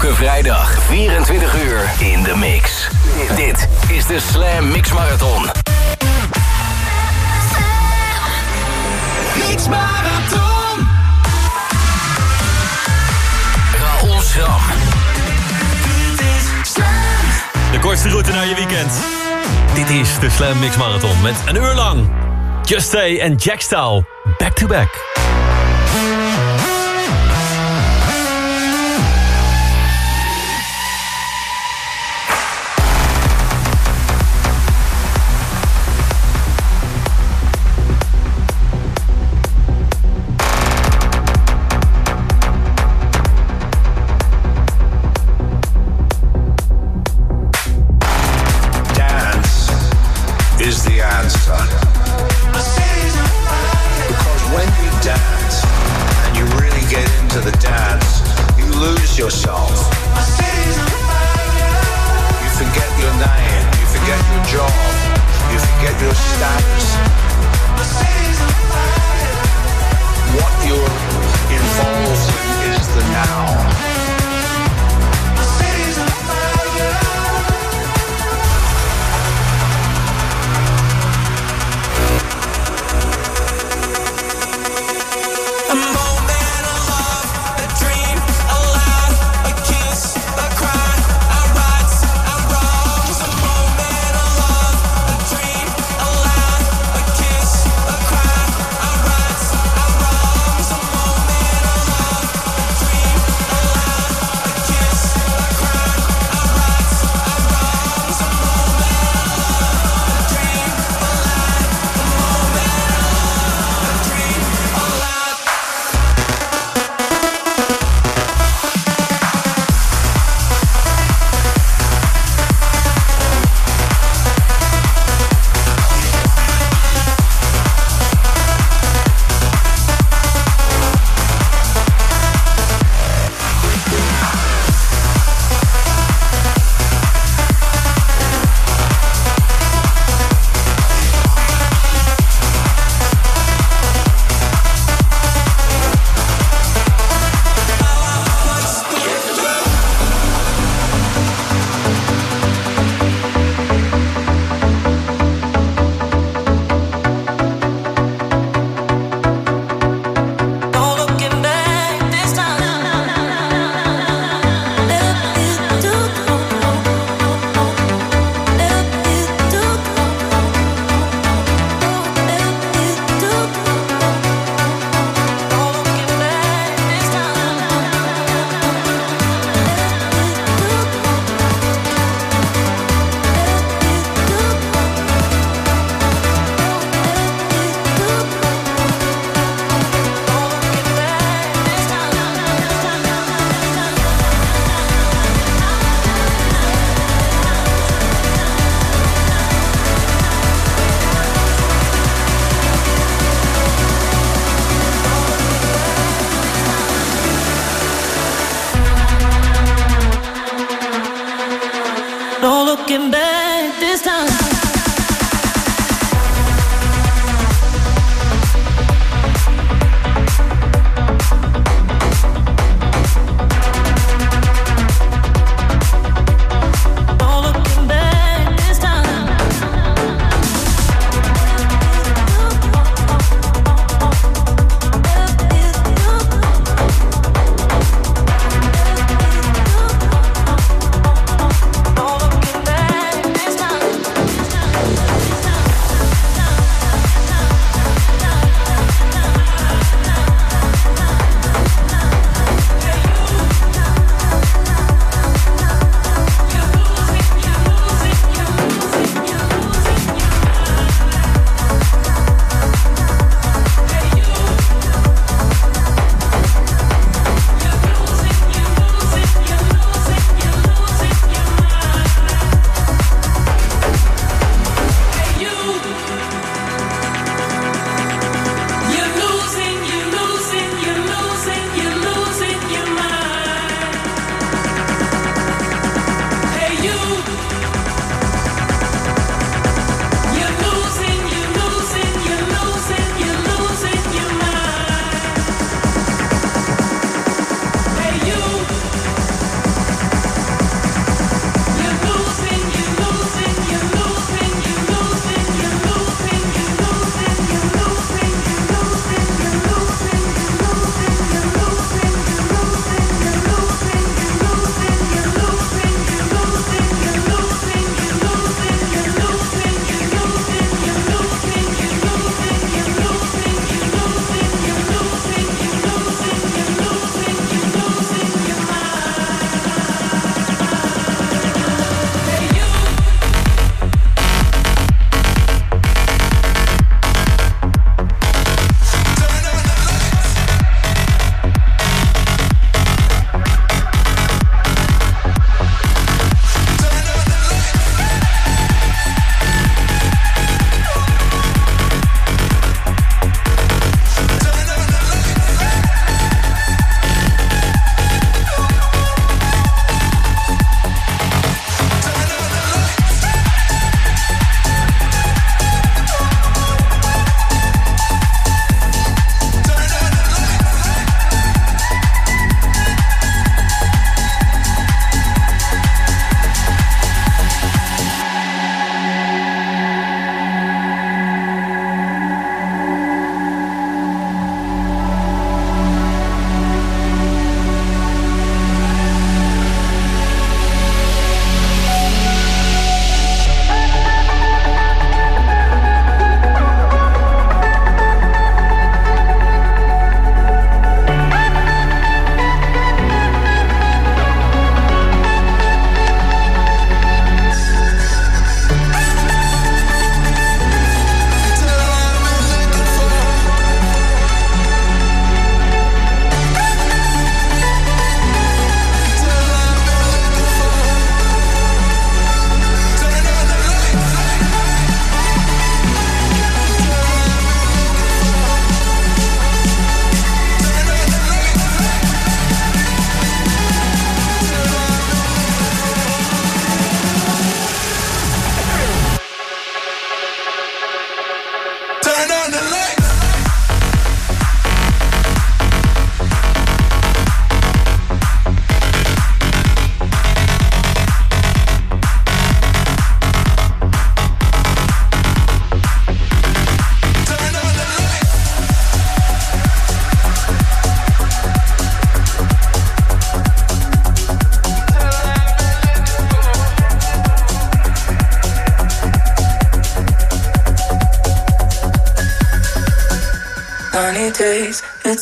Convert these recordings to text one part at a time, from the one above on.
Elke vrijdag 24 uur in de mix. Dit is de Slam Mix Marathon. Mix Marathon. Raoul Schram. De kortste route naar je weekend. Dit is de Slam Mix Marathon met een uur lang. Just Stay en Jackstyle. Back to back. I'm going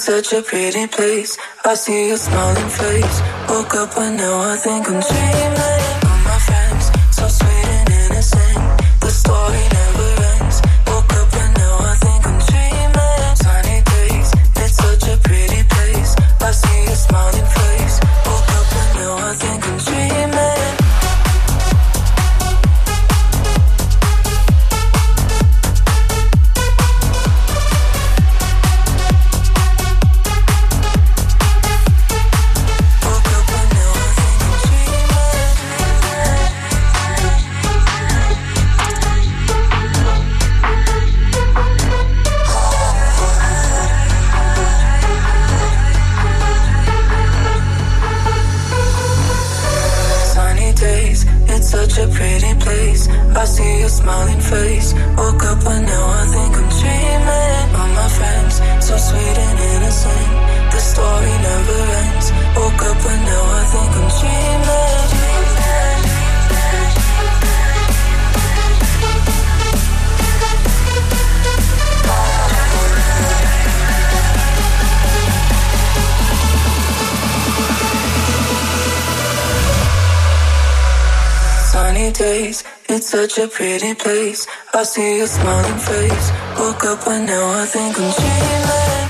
such a pretty place. I see your smiling face. Woke up and now I think I'm dreaming. a pretty place. I see your smiling face. Woke up but now I think I'm dreaming. All my friends, so sweet and innocent. The story never ends. Woke up but now I think I'm dreaming. days. It's such a pretty place. I see your smiling face. Woke up and now I think I'm dreaming.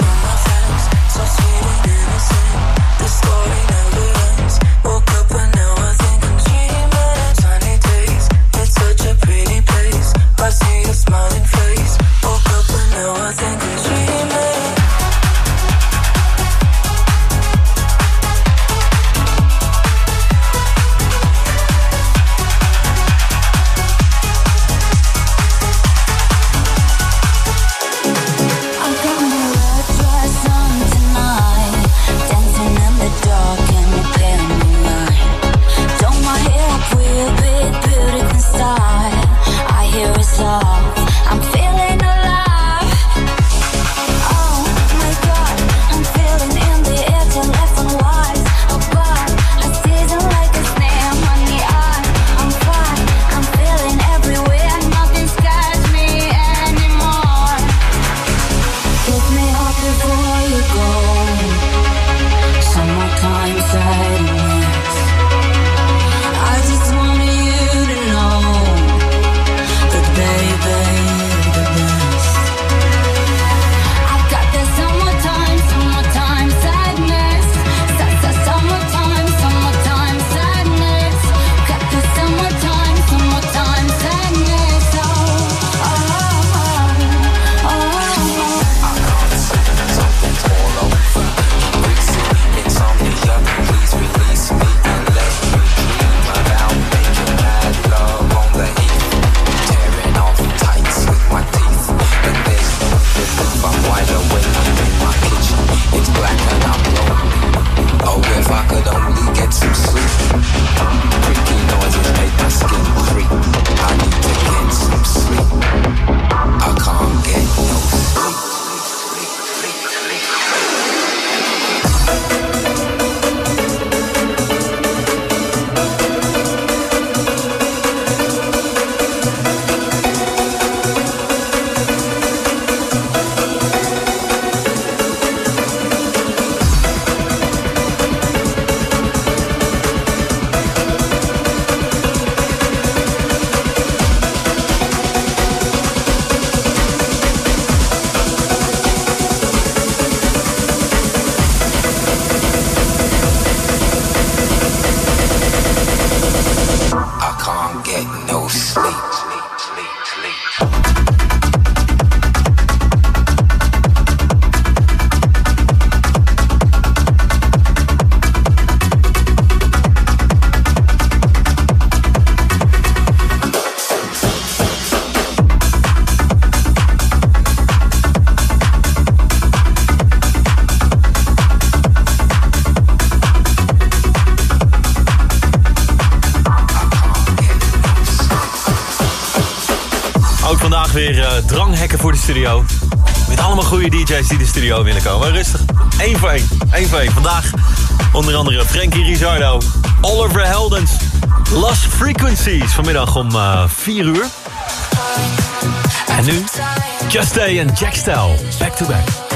studio. Met allemaal goede DJ's die de studio binnenkomen. Rustig. Eén voor één. Eén voor één. Vandaag onder andere Frankie Rizardo, Oliver Heldens, Lost Frequencies. Vanmiddag om eh, uh, 4 uur. En nu Just Day en Jack Style. Back to back.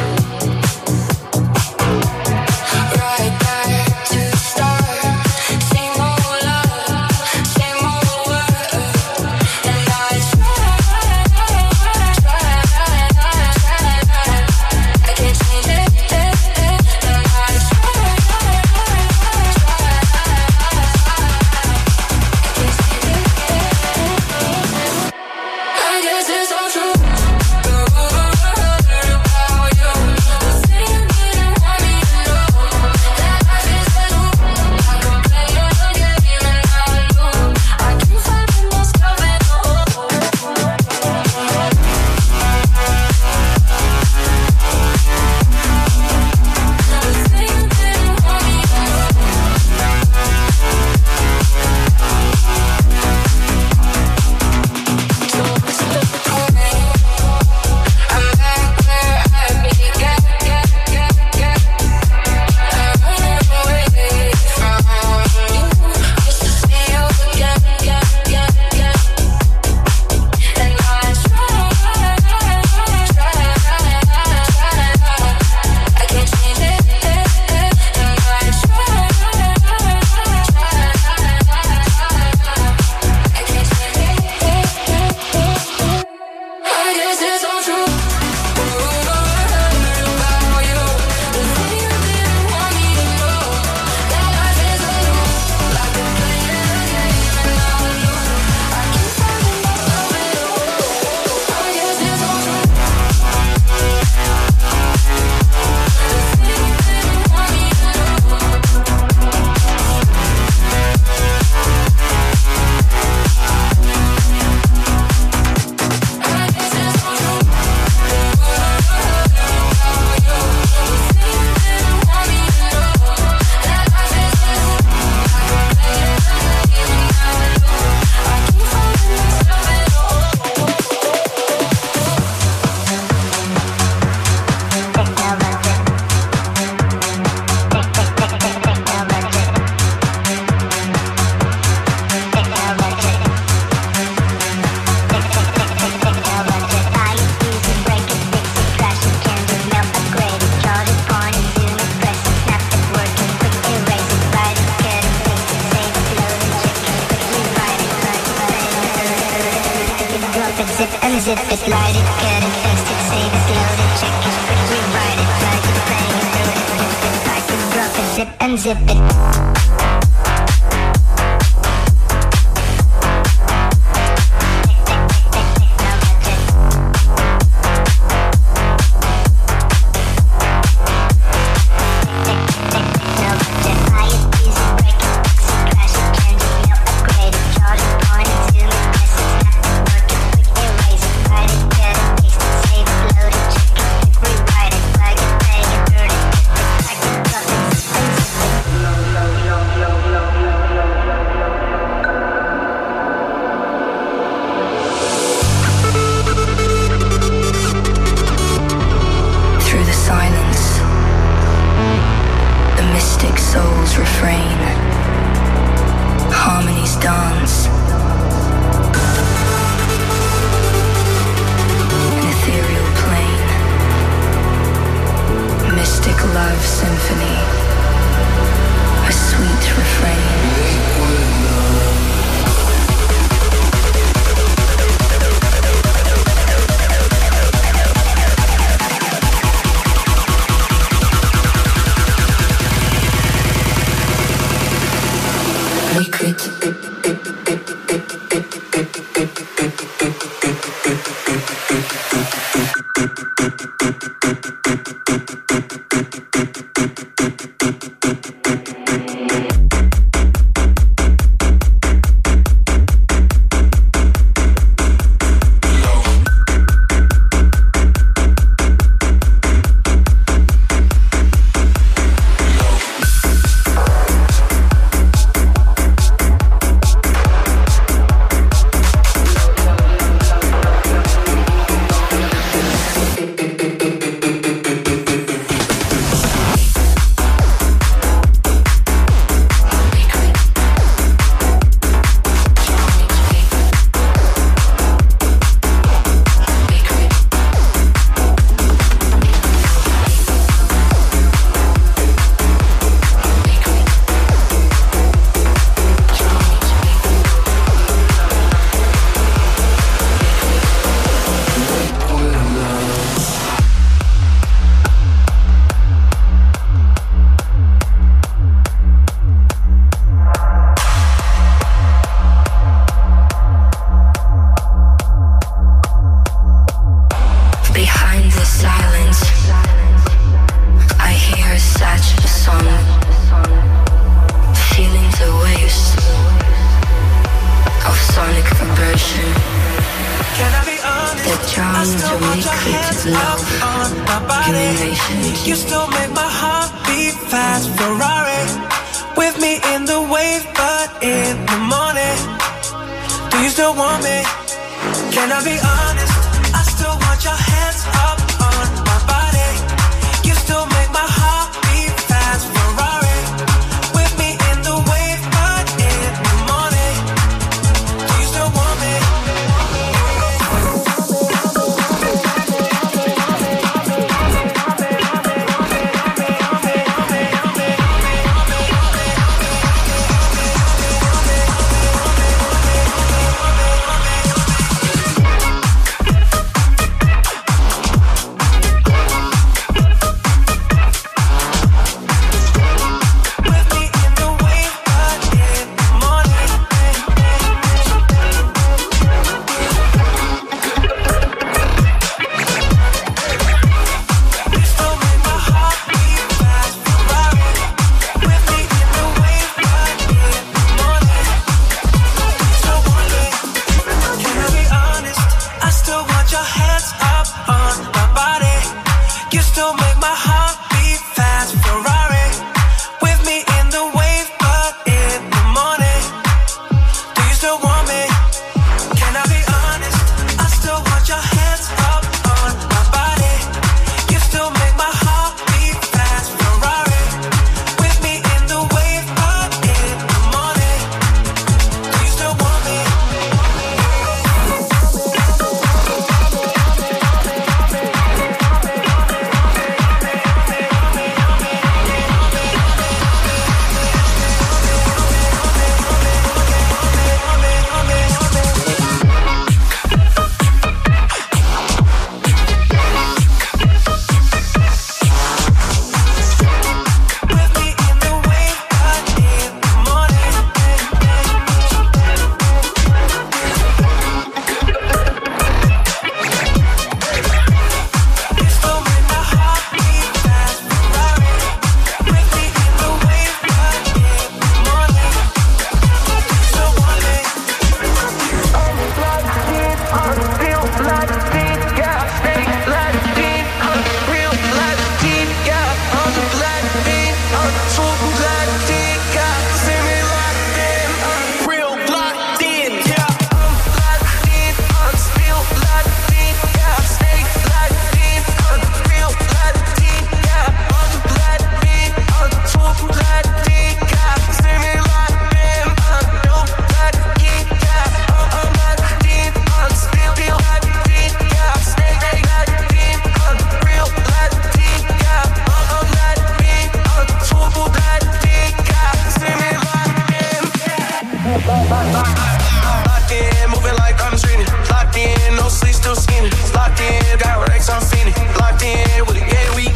Locked in, moving like I'm dreaming. Locked in, no sleep, still scheming. Locked in, got racks, I'm. Locked in, with we.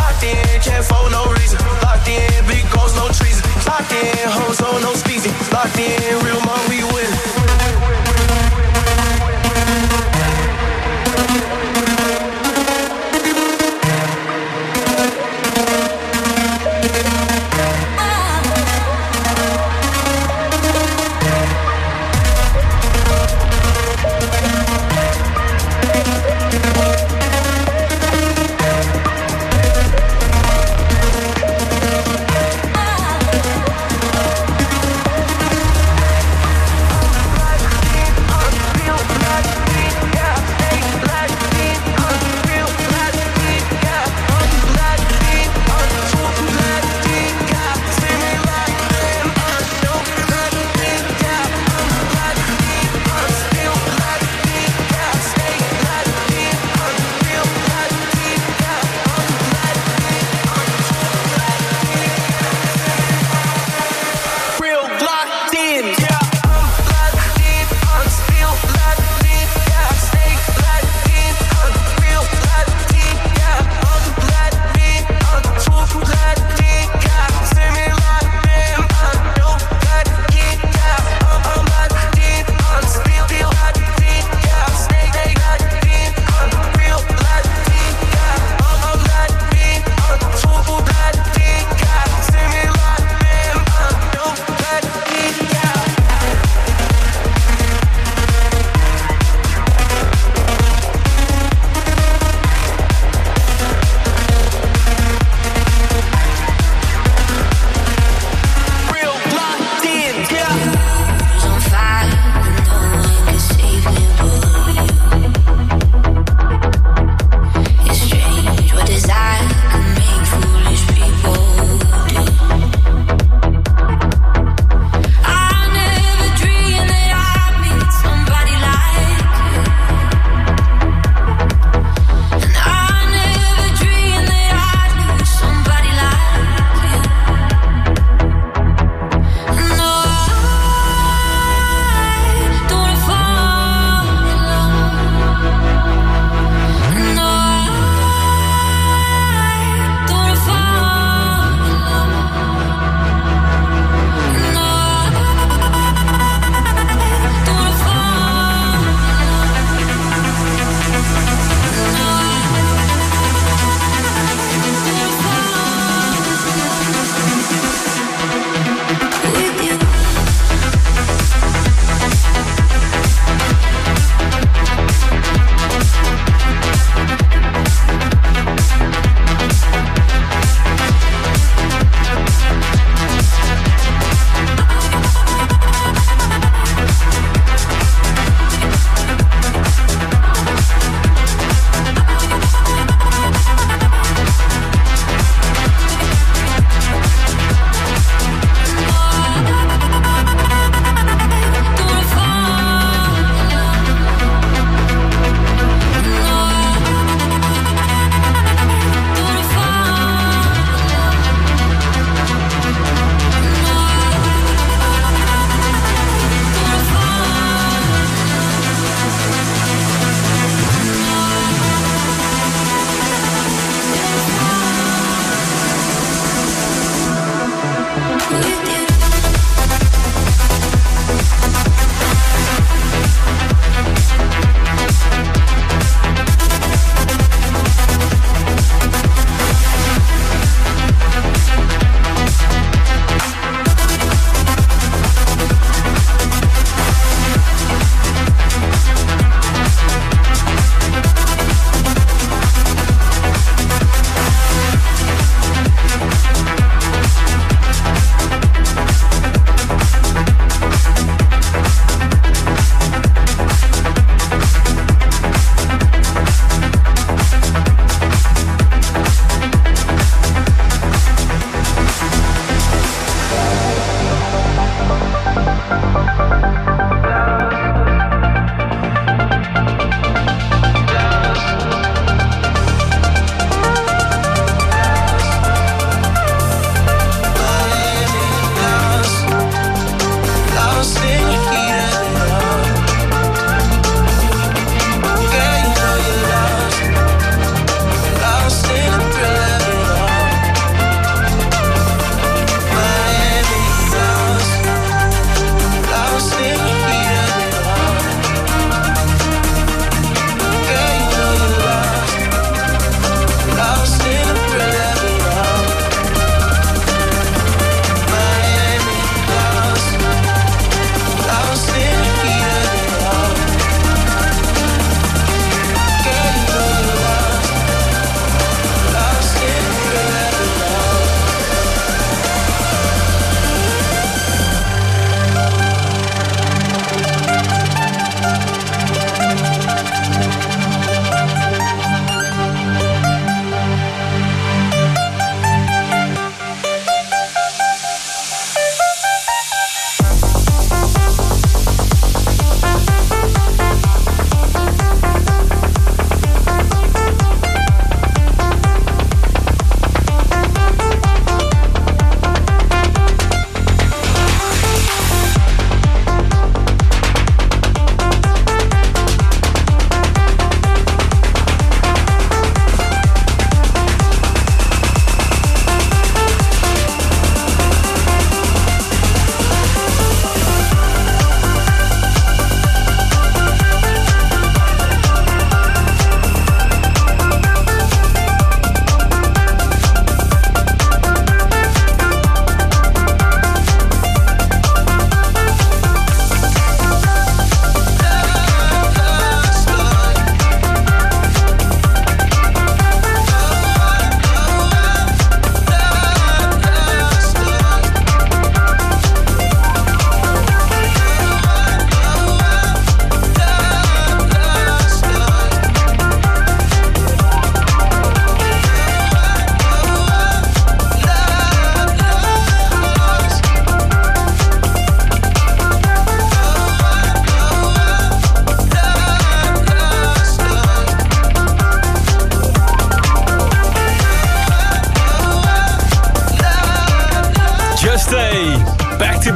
Locked in, can't fold no reason. Locked in, big goals, no treason. Locked in, on no. Locked in, real mom, we win.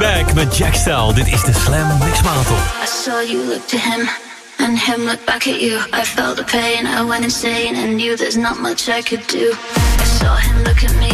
Back met Jack Style. Dit is de Slam Mix Marathon. I saw you look to him and him look back at you. I felt the pain, I went insane and knew there's not much I could do. I saw him look at me.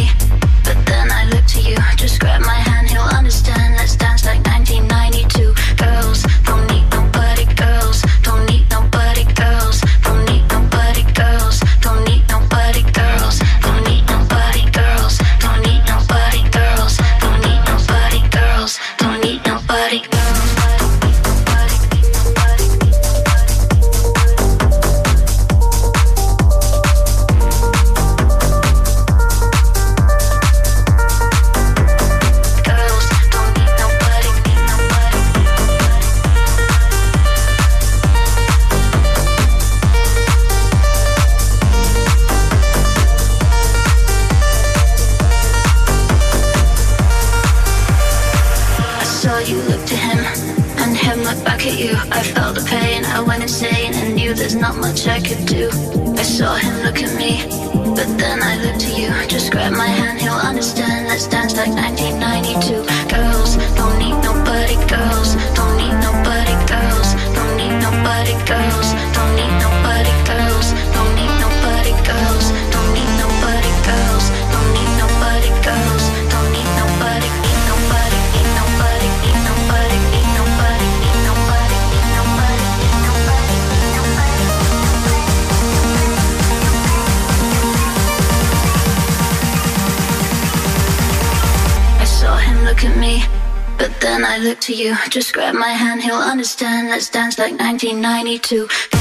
I look to you, just grab my hand, he'll understand. Let's dance like 1992.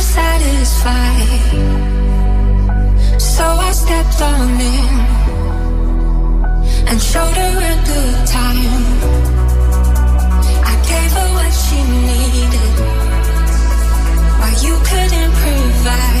Satisfied. So I stepped on in and showed her a good time. I gave her what she needed while you couldn't provide.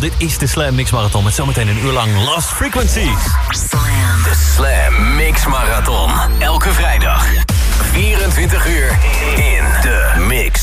Dit is de Slam Mix Marathon met zometeen een uur lang Last Frequencies. Slam. De Slam Mix Marathon. Elke vrijdag. 24 uur in de mix.